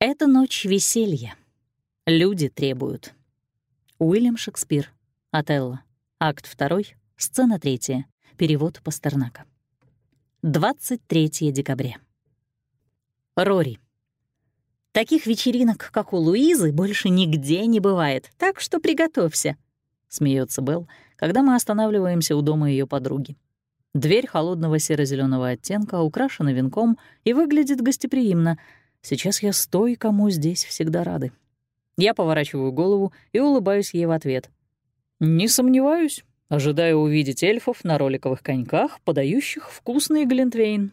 Это ночь веселья. Люди требуют. Уильям Шекспир. Отелло. Акт 2, сцена 3. Перевод Пастернака. 23 декабря. Рори. Таких вечеринок, как у Луизы, больше нигде не бывает, так что приготовься, смеется Белл, когда мы останавливаемся у дома ее подруги. Дверь холодного серо зеленого оттенка украшена венком и выглядит гостеприимно. Сейчас я с той, кому здесь всегда рады. Я поворачиваю голову и улыбаюсь ей в ответ. «Не сомневаюсь. Ожидаю увидеть эльфов на роликовых коньках, подающих вкусный глинтвейн».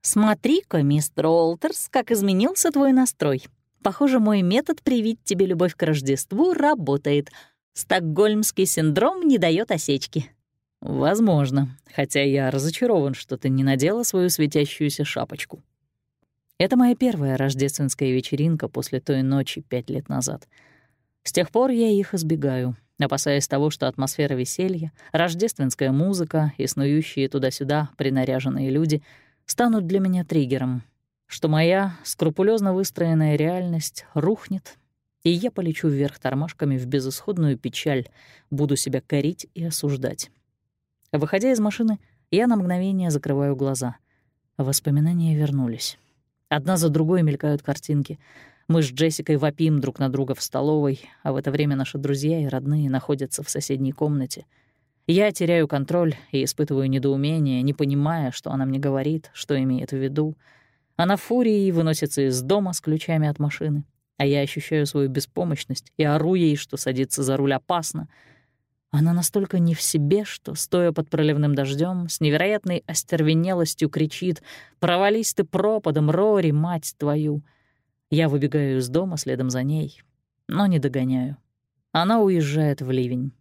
«Смотри-ка, мистер Олтерс, как изменился твой настрой. Похоже, мой метод привить тебе любовь к Рождеству работает. Стокгольмский синдром не дает осечки». «Возможно, хотя я разочарован, что ты не надела свою светящуюся шапочку». Это моя первая рождественская вечеринка после той ночи пять лет назад. С тех пор я их избегаю, опасаясь того, что атмосфера веселья, рождественская музыка и снующие туда-сюда принаряженные люди станут для меня триггером, что моя скрупулезно выстроенная реальность рухнет, и я полечу вверх тормашками в безысходную печаль, буду себя корить и осуждать. Выходя из машины, я на мгновение закрываю глаза. Воспоминания вернулись. Одна за другой мелькают картинки. Мы с Джессикой вопим друг на друга в столовой, а в это время наши друзья и родные находятся в соседней комнате. Я теряю контроль и испытываю недоумение, не понимая, что она мне говорит, что имеет в виду. Она фурией выносится из дома с ключами от машины, а я ощущаю свою беспомощность и ору ей, что садиться за руль опасно — она настолько не в себе, что, стоя под проливным дождем, с невероятной остервенелостью кричит «Провались ты пропадом, Рори, мать твою!» Я выбегаю из дома следом за ней, но не догоняю. Она уезжает в ливень.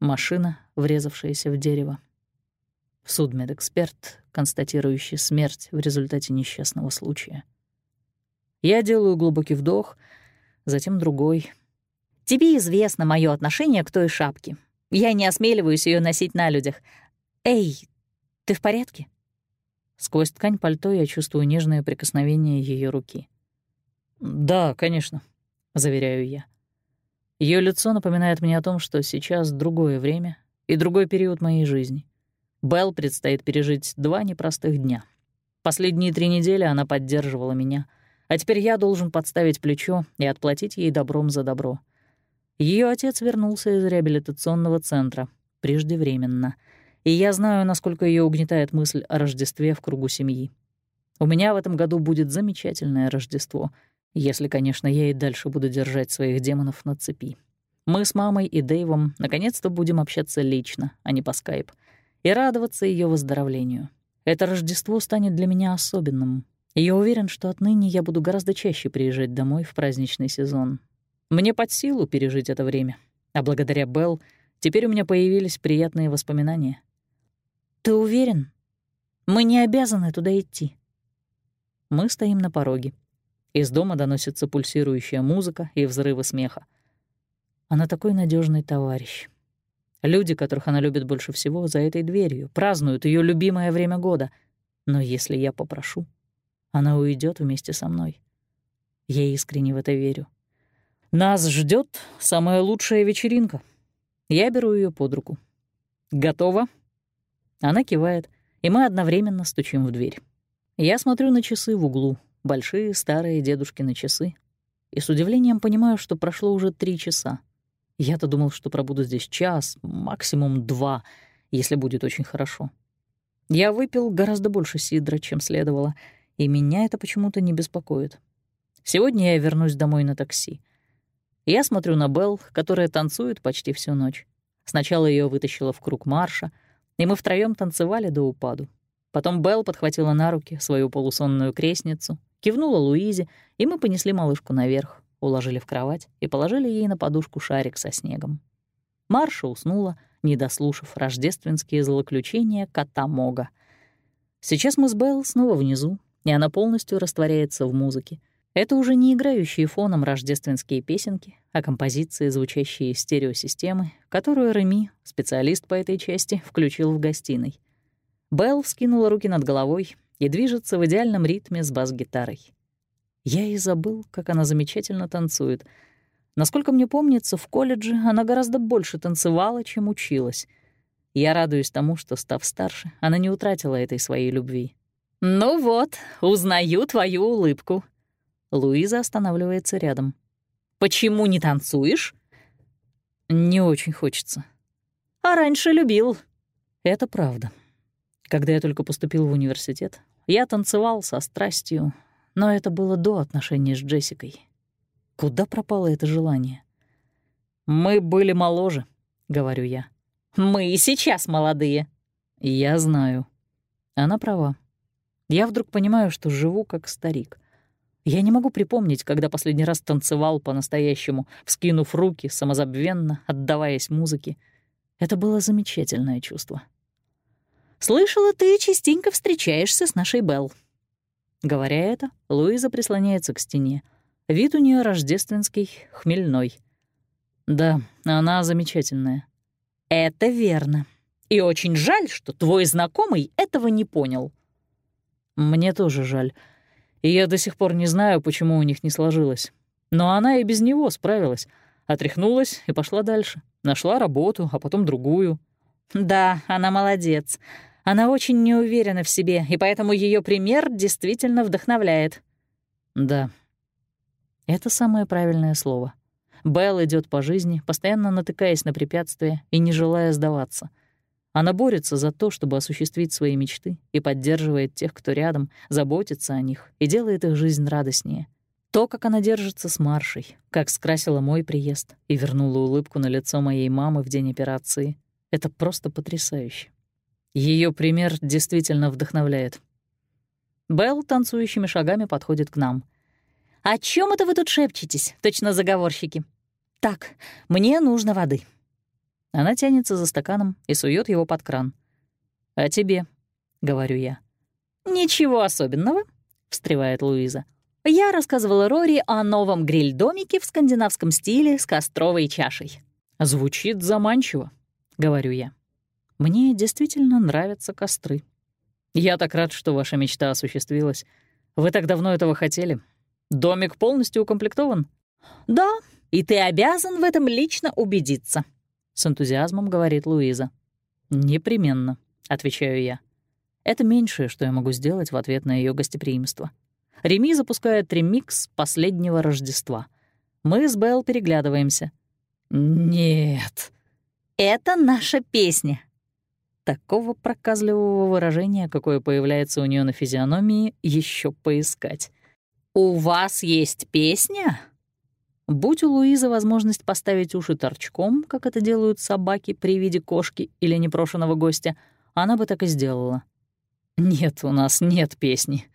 Машина, врезавшаяся в дерево. Судмедэксперт, констатирующий смерть в результате несчастного случая. Я делаю глубокий вдох, затем другой — Тебе известно мое отношение к той шапке. Я не осмеливаюсь ее носить на людях. Эй, ты в порядке?» Сквозь ткань пальто я чувствую нежное прикосновение ее руки. «Да, конечно», — заверяю я. Ее лицо напоминает мне о том, что сейчас другое время и другой период моей жизни. Белл предстоит пережить два непростых дня. Последние три недели она поддерживала меня, а теперь я должен подставить плечо и отплатить ей добром за добро — ее отец вернулся из реабилитационного центра, преждевременно. И я знаю, насколько ее угнетает мысль о Рождестве в кругу семьи. У меня в этом году будет замечательное Рождество, если, конечно, я и дальше буду держать своих демонов на цепи. Мы с мамой и Дэйвом наконец-то будем общаться лично, а не по скайп, и радоваться ее выздоровлению. Это Рождество станет для меня особенным. И я уверен, что отныне я буду гораздо чаще приезжать домой в праздничный сезон, мне под силу пережить это время, а благодаря Белл теперь у меня появились приятные воспоминания. «Ты уверен? Мы не обязаны туда идти». Мы стоим на пороге. Из дома доносится пульсирующая музыка и взрывы смеха. Она такой надежный товарищ. Люди, которых она любит больше всего, за этой дверью, празднуют ее любимое время года. Но если я попрошу, она уйдет вместе со мной. Я искренне в это верю. Нас ждет самая лучшая вечеринка. Я беру ее под руку. Готова? Она кивает, и мы одновременно стучим в дверь. Я смотрю на часы в углу, большие старые дедушкины часы, и с удивлением понимаю, что прошло уже три часа. Я-то думал, что пробуду здесь час, максимум два, если будет очень хорошо. Я выпил гораздо больше сидра, чем следовало, и меня это почему-то не беспокоит. Сегодня я вернусь домой на такси. Я смотрю на Белл, которая танцует почти всю ночь. Сначала ее вытащила в круг марша, и мы втроем танцевали до упаду. Потом Белл подхватила на руки свою полусонную крестницу, кивнула Луизе, и мы понесли малышку наверх, уложили в кровать и положили ей на подушку шарик со снегом. Марша уснула, не дослушав рождественские злоключения кота Мога. Сейчас мы с Белл снова внизу, и она полностью растворяется в музыке — это уже не играющие фоном рождественские песенки, а композиции, звучащие из стереосистемы, которую Реми, специалист по этой части, включил в гостиной. Белл вскинула руки над головой и движется в идеальном ритме с бас-гитарой. Я и забыл, как она замечательно танцует. Насколько мне помнится, в колледже она гораздо больше танцевала, чем училась. Я радуюсь тому, что, став старше, она не утратила этой своей любви. «Ну вот, узнаю твою улыбку». Луиза останавливается рядом. «Почему не танцуешь?» «Не очень хочется». «А раньше любил». Это правда. Когда я только поступил в университет, я танцевал со страстью, но это было до отношений с Джессикой. Куда пропало это желание? «Мы были моложе», — говорю я. «Мы и сейчас молодые». «Я знаю». Она права. Я вдруг понимаю, что живу как старик. Я не могу припомнить, когда последний раз танцевал по-настоящему, вскинув руки, самозабвенно, отдаваясь музыке. Это было замечательное чувство. «Слышала, ты частенько встречаешься с нашей Белл». Говоря это, Луиза прислоняется к стене. Вид у нее рождественский, хмельной. Да, она замечательная. «Это верно. И очень жаль, что твой знакомый этого не понял». Мне тоже жаль. И я до сих пор не знаю, почему у них не сложилось. Но она и без него справилась. Отряхнулась и пошла дальше. Нашла работу, а потом другую. Да, она молодец. Она очень неуверена в себе, и поэтому ее пример действительно вдохновляет. Да. Это самое правильное слово. Белл идет по жизни, постоянно натыкаясь на препятствия и не желая сдаваться — она борется за то, чтобы осуществить свои мечты и поддерживает тех, кто рядом, заботится о них и делает их жизнь радостнее. То, как она держится с Маршей, как скрасила мой приезд и вернула улыбку на лицо моей мамы в день операции, это просто потрясающе. Ее пример действительно вдохновляет. Белл танцующими шагами подходит к нам. «О чем это вы тут шепчетесь, точно заговорщики? Так, мне нужно воды». Она тянется за стаканом и сует его под кран. «А тебе?» — говорю я. «Ничего особенного», — встревает Луиза. «Я рассказывала Рори о новом гриль-домике в скандинавском стиле с костровой чашей». «Звучит заманчиво», — говорю я. «Мне действительно нравятся костры. Я так рад, что ваша мечта осуществилась. Вы так давно этого хотели. Домик полностью укомплектован?» «Да, и ты обязан в этом лично убедиться», с энтузиазмом говорит Луиза. «Непременно», — отвечаю я. Это меньшее, что я могу сделать в ответ на ее гостеприимство. Реми запускает ремикс последнего Рождества. Мы с Белл переглядываемся. «Нет». «Это наша песня». Такого проказливого выражения, какое появляется у нее на физиономии, еще поискать. «У вас есть песня?» Будь у Луизы возможность поставить уши торчком, как это делают собаки при виде кошки или непрошенного гостя, она бы так и сделала. Нет, у нас нет песни.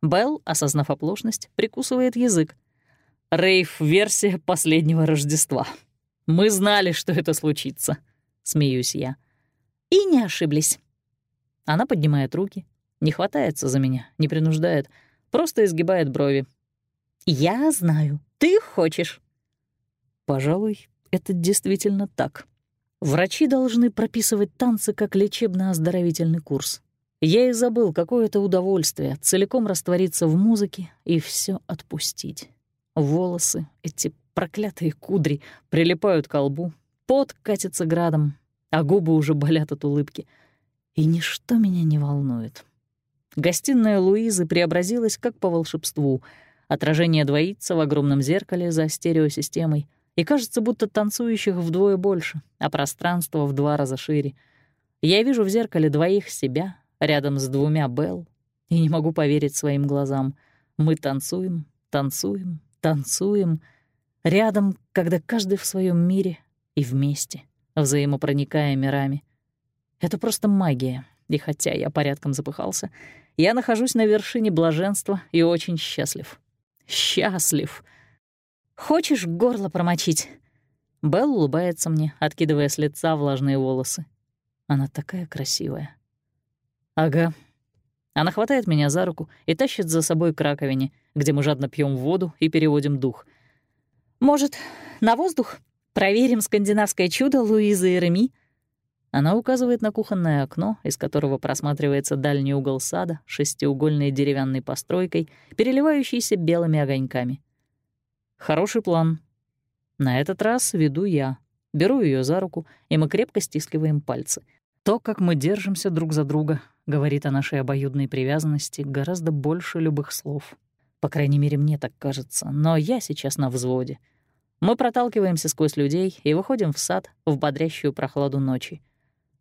Белл, осознав оплошность, прикусывает язык. Рейв-версия последнего Рождества. Мы знали, что это случится, смеюсь я. И не ошиблись. Она поднимает руки, не хватается за меня, не принуждает, просто изгибает брови. «Я знаю, ты хочешь». Пожалуй, это действительно так. Врачи должны прописывать танцы как лечебно-оздоровительный курс. Я и забыл, какое это удовольствие целиком раствориться в музыке и все отпустить. Волосы, эти проклятые кудри, прилипают к лбу, пот катится градом, а губы уже болят от улыбки. И ничто меня не волнует. Гостиная Луизы преобразилась как по волшебству — Отражение двоится в огромном зеркале за стереосистемой, и кажется, будто танцующих вдвое больше, а пространство в два раза шире. Я вижу в зеркале двоих себя рядом с двумя Белл и не могу поверить своим глазам. Мы танцуем, танцуем, танцуем. Рядом, когда каждый в своем мире и вместе, взаимопроникая мирами. Это просто магия, и хотя я порядком запыхался, я нахожусь на вершине блаженства и очень счастлив счастлив. Хочешь горло промочить?» Белл улыбается мне, откидывая с лица влажные волосы. Она такая красивая. «Ага». Она хватает меня за руку и тащит за собой к раковине, где мы жадно пьем воду и переводим дух. «Может, на воздух? Проверим скандинавское чудо Луизы и Реми?» Она указывает на кухонное окно, из которого просматривается дальний угол сада шестиугольной деревянной постройкой, переливающейся белыми огоньками. Хороший план. На этот раз веду я. Беру ее за руку, и мы крепко стискиваем пальцы. То, как мы держимся друг за друга, говорит о нашей обоюдной привязанности гораздо больше любых слов. По крайней мере, мне так кажется, но я сейчас на взводе. Мы проталкиваемся сквозь людей и выходим в сад в бодрящую прохладу ночи.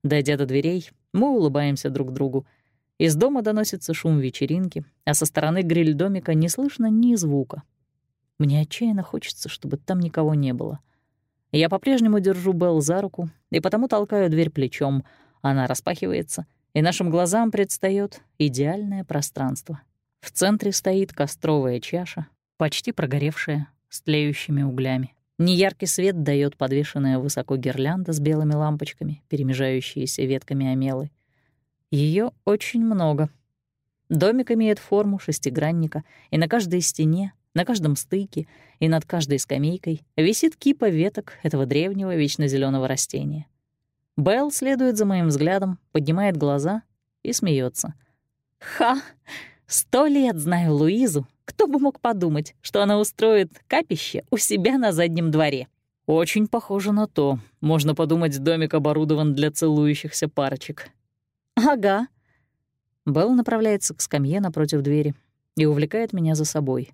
Дойдя до дверей, мы улыбаемся друг другу. Из дома доносится шум вечеринки, а со стороны гриль-домика не слышно ни звука. Мне отчаянно хочется, чтобы там никого не было. Я по-прежнему держу Белл за руку и потому толкаю дверь плечом. Она распахивается, и нашим глазам предстает идеальное пространство. В центре стоит костровая чаша, почти прогоревшая, с тлеющими углями. Неяркий свет дает подвешенная высоко гирлянда с белыми лампочками, перемежающиеся ветками омелы. Ее очень много. Домик имеет форму шестигранника, и на каждой стене, на каждом стыке и над каждой скамейкой висит кипа веток этого древнего вечно зеленого растения. Белл следует за моим взглядом, поднимает глаза и смеется. «Ха! Сто лет знаю Луизу, кто бы мог подумать, что она устроит капище у себя на заднем дворе? Очень похоже на то. Можно подумать, домик оборудован для целующихся парочек. Ага. Белл направляется к скамье напротив двери и увлекает меня за собой.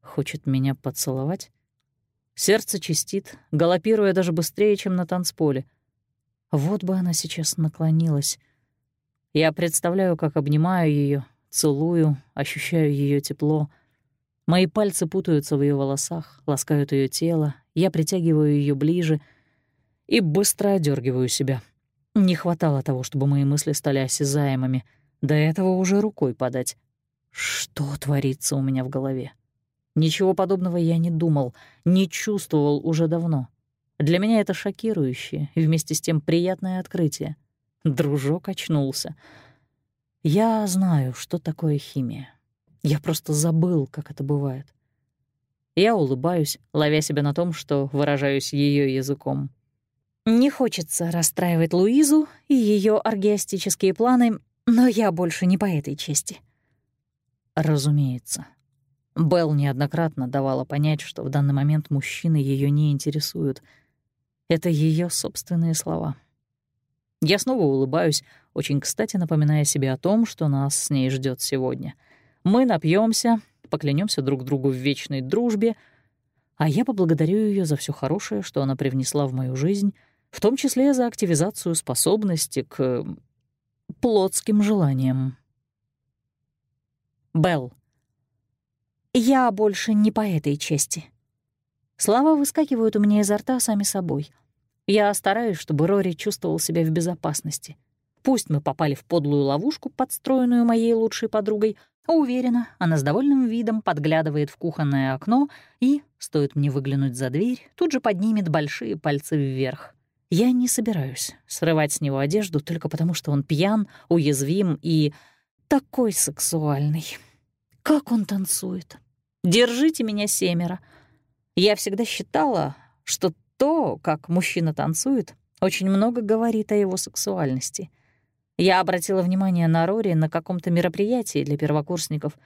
Хочет меня поцеловать? Сердце чистит, галопируя даже быстрее, чем на танцполе. Вот бы она сейчас наклонилась. Я представляю, как обнимаю ее, целую, ощущаю ее тепло — Мои пальцы путаются в ее волосах, ласкают ее тело, я притягиваю ее ближе и быстро одергиваю себя. Не хватало того, чтобы мои мысли стали осязаемыми. До этого уже рукой подать. Что творится у меня в голове? Ничего подобного я не думал, не чувствовал уже давно. Для меня это шокирующее и вместе с тем приятное открытие. Дружок очнулся. Я знаю, что такое химия. Я просто забыл, как это бывает. Я улыбаюсь, ловя себя на том, что выражаюсь ее языком. Не хочется расстраивать Луизу и ее аргиастические планы, но я больше не по этой части. Разумеется. Белл неоднократно давала понять, что в данный момент мужчины ее не интересуют. Это ее собственные слова. Я снова улыбаюсь, очень кстати напоминая себе о том, что нас с ней ждет сегодня — мы напьемся, поклянемся друг другу в вечной дружбе, а я поблагодарю ее за все хорошее, что она привнесла в мою жизнь, в том числе за активизацию способности к плотским желаниям. Белл. Я больше не по этой части. Слова выскакивают у меня изо рта сами собой. Я стараюсь, чтобы Рори чувствовал себя в безопасности. Пусть мы попали в подлую ловушку, подстроенную моей лучшей подругой, Уверена, она с довольным видом подглядывает в кухонное окно и, стоит мне выглянуть за дверь, тут же поднимет большие пальцы вверх. Я не собираюсь срывать с него одежду только потому, что он пьян, уязвим и такой сексуальный. Как он танцует. Держите меня семеро. Я всегда считала, что то, как мужчина танцует, очень много говорит о его сексуальности — я обратила внимание на Рори на каком-то мероприятии для первокурсников.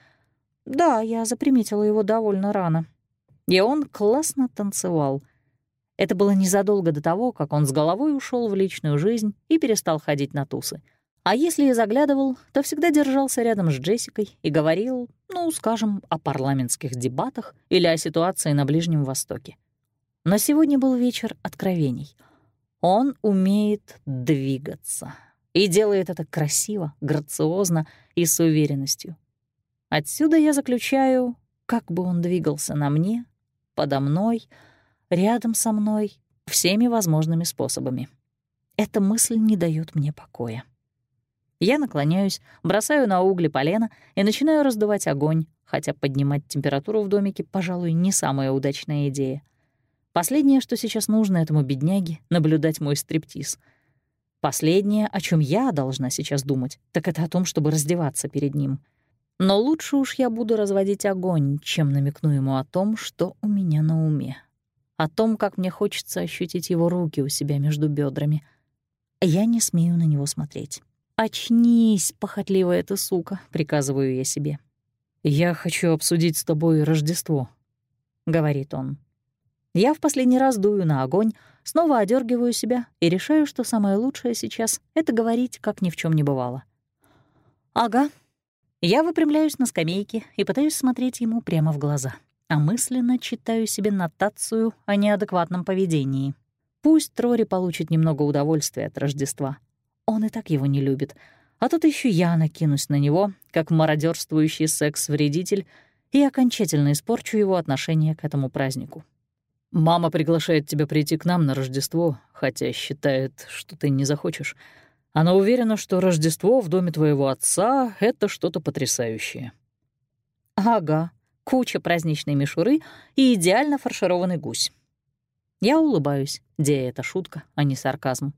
Да, я заприметила его довольно рано. И он классно танцевал. Это было незадолго до того, как он с головой ушел в личную жизнь и перестал ходить на тусы. А если и заглядывал, то всегда держался рядом с Джессикой и говорил, ну, скажем, о парламентских дебатах или о ситуации на Ближнем Востоке. Но сегодня был вечер откровений. Он умеет двигаться и делает это красиво, грациозно и с уверенностью. Отсюда я заключаю, как бы он двигался на мне, подо мной, рядом со мной, всеми возможными способами. Эта мысль не дает мне покоя. Я наклоняюсь, бросаю на угли полено и начинаю раздувать огонь, хотя поднимать температуру в домике, пожалуй, не самая удачная идея. Последнее, что сейчас нужно этому бедняге, — наблюдать мой стриптиз — Последнее, о чем я должна сейчас думать, так это о том, чтобы раздеваться перед ним. Но лучше уж я буду разводить огонь, чем намекну ему о том, что у меня на уме. О том, как мне хочется ощутить его руки у себя между бедрами. Я не смею на него смотреть. «Очнись, похотливая ты сука», — приказываю я себе. «Я хочу обсудить с тобой Рождество», — говорит он. Я в последний раз дую на огонь, снова одергиваю себя и решаю, что самое лучшее сейчас — это говорить, как ни в чем не бывало. «Ага». Я выпрямляюсь на скамейке и пытаюсь смотреть ему прямо в глаза, а мысленно читаю себе нотацию о неадекватном поведении. Пусть Трори получит немного удовольствия от Рождества. Он и так его не любит. А тут еще я накинусь на него, как мародерствующий секс-вредитель, и окончательно испорчу его отношение к этому празднику. «Мама приглашает тебя прийти к нам на Рождество, хотя считает, что ты не захочешь. Она уверена, что Рождество в доме твоего отца — это что-то потрясающее». «Ага, куча праздничной мишуры и идеально фаршированный гусь. Я улыбаюсь, где это шутка, а не сарказм.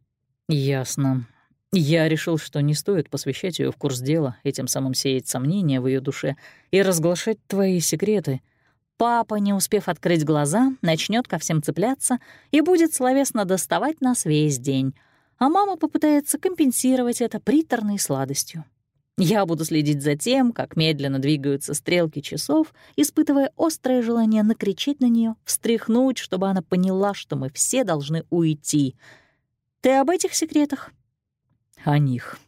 «Ясно. Я решил, что не стоит посвящать ее в курс дела и тем самым сеять сомнения в ее душе и разглашать твои секреты». Папа, не успев открыть глаза, начнет ко всем цепляться и будет словесно доставать нас весь день, а мама попытается компенсировать это приторной сладостью. Я буду следить за тем, как медленно двигаются стрелки часов, испытывая острое желание накричать на нее, встряхнуть, чтобы она поняла, что мы все должны уйти. Ты об этих секретах? О них.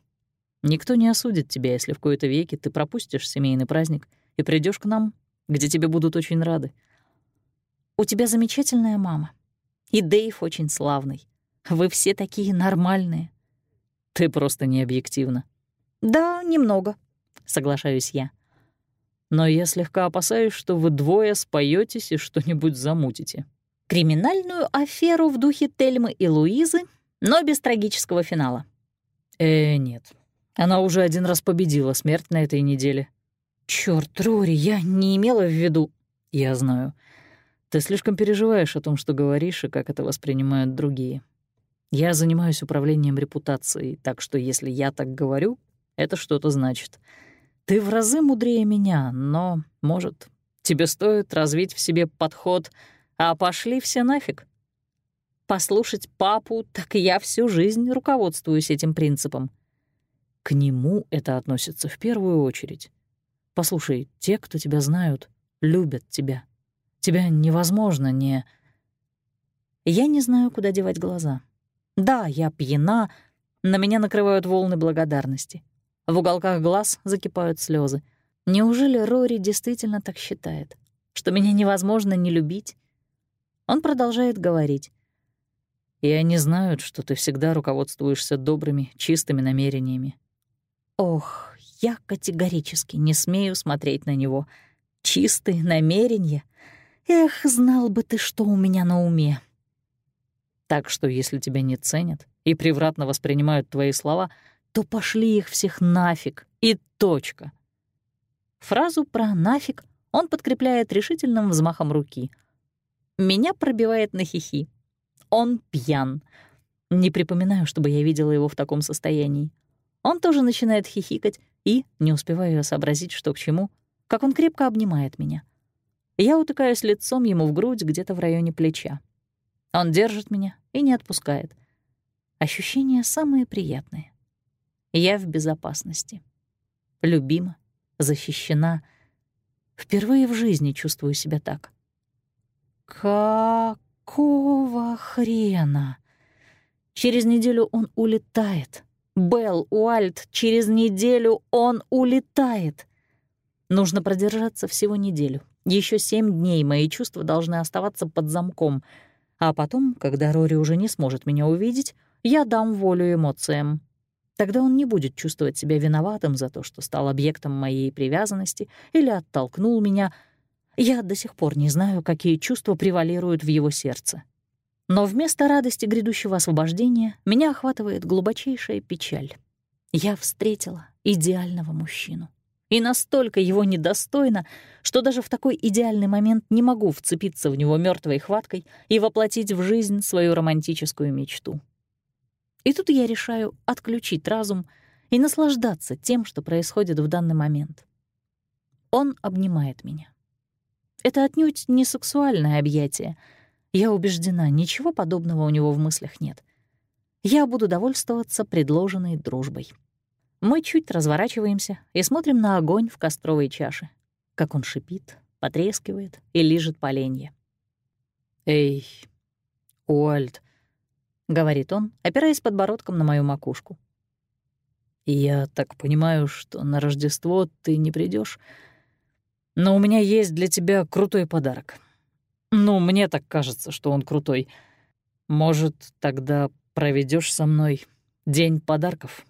Никто не осудит тебя, если в кои-то веки ты пропустишь семейный праздник и придешь к нам, где тебе будут очень рады. У тебя замечательная мама. И Дэйв очень славный. Вы все такие нормальные. Ты просто не объективна. «Да, немного», — соглашаюсь я. «Но я слегка опасаюсь, что вы двое споетесь и что-нибудь замутите». Криминальную аферу в духе Тельмы и Луизы, но без трагического финала. Э, нет. Она уже один раз победила смерть на этой неделе. Чёрт, Рори, я не имела в виду. Я знаю. Ты слишком переживаешь о том, что говоришь и как это воспринимают другие. Я занимаюсь управлением репутацией, так что если я так говорю, это что-то значит. Ты в разы мудрее меня, но, может, тебе стоит развить в себе подход «а пошли все нафиг». Послушать папу, так я всю жизнь руководствуюсь этим принципом. К нему это относится в первую очередь. Послушай, те, кто тебя знают, любят тебя. Тебя невозможно не... Я не знаю, куда девать глаза. Да, я пьяна, на меня накрывают волны благодарности. В уголках глаз закипают слезы. Неужели Рори действительно так считает? Что меня невозможно не любить? Он продолжает говорить. И они знают, что ты всегда руководствуешься добрыми, чистыми намерениями. Ох, я категорически не смею смотреть на него. Чистые намерения? Эх, знал бы ты, что у меня на уме. Так что, если тебя не ценят и превратно воспринимают твои слова — то пошли их всех нафиг и точка. Фразу про «нафиг» он подкрепляет решительным взмахом руки. Меня пробивает на хихи. Он пьян. Не припоминаю, чтобы я видела его в таком состоянии. Он тоже начинает хихикать, и, не успеваю сообразить, что к чему, как он крепко обнимает меня. Я утыкаюсь лицом ему в грудь где-то в районе плеча. Он держит меня и не отпускает. Ощущения самые приятные. Я в безопасности. Любима, защищена. Впервые в жизни чувствую себя так. Какого хрена? Через неделю он улетает. Белл, Уальт, через неделю он улетает. Нужно продержаться всего неделю. Еще семь дней мои чувства должны оставаться под замком. А потом, когда Рори уже не сможет меня увидеть, я дам волю эмоциям. Тогда он не будет чувствовать себя виноватым за то, что стал объектом моей привязанности или оттолкнул меня. Я до сих пор не знаю, какие чувства превалируют в его сердце. Но вместо радости грядущего освобождения меня охватывает глубочайшая печаль. Я встретила идеального мужчину. И настолько его недостойно, что даже в такой идеальный момент не могу вцепиться в него мертвой хваткой и воплотить в жизнь свою романтическую мечту. И тут я решаю отключить разум и наслаждаться тем, что происходит в данный момент. Он обнимает меня. Это отнюдь не сексуальное объятие. Я убеждена, ничего подобного у него в мыслях нет. я буду довольствоваться предложенной дружбой. Мы чуть разворачиваемся и смотрим на огонь в костровой чаше, как он шипит, потрескивает и лижет поленья. «Эй, Уальд», — говорит он, опираясь подбородком на мою макушку. «Я так понимаю, что на Рождество ты не придешь, но у меня есть для тебя крутой подарок. Ну, мне так кажется, что он крутой. Может, тогда проведешь со мной день подарков?»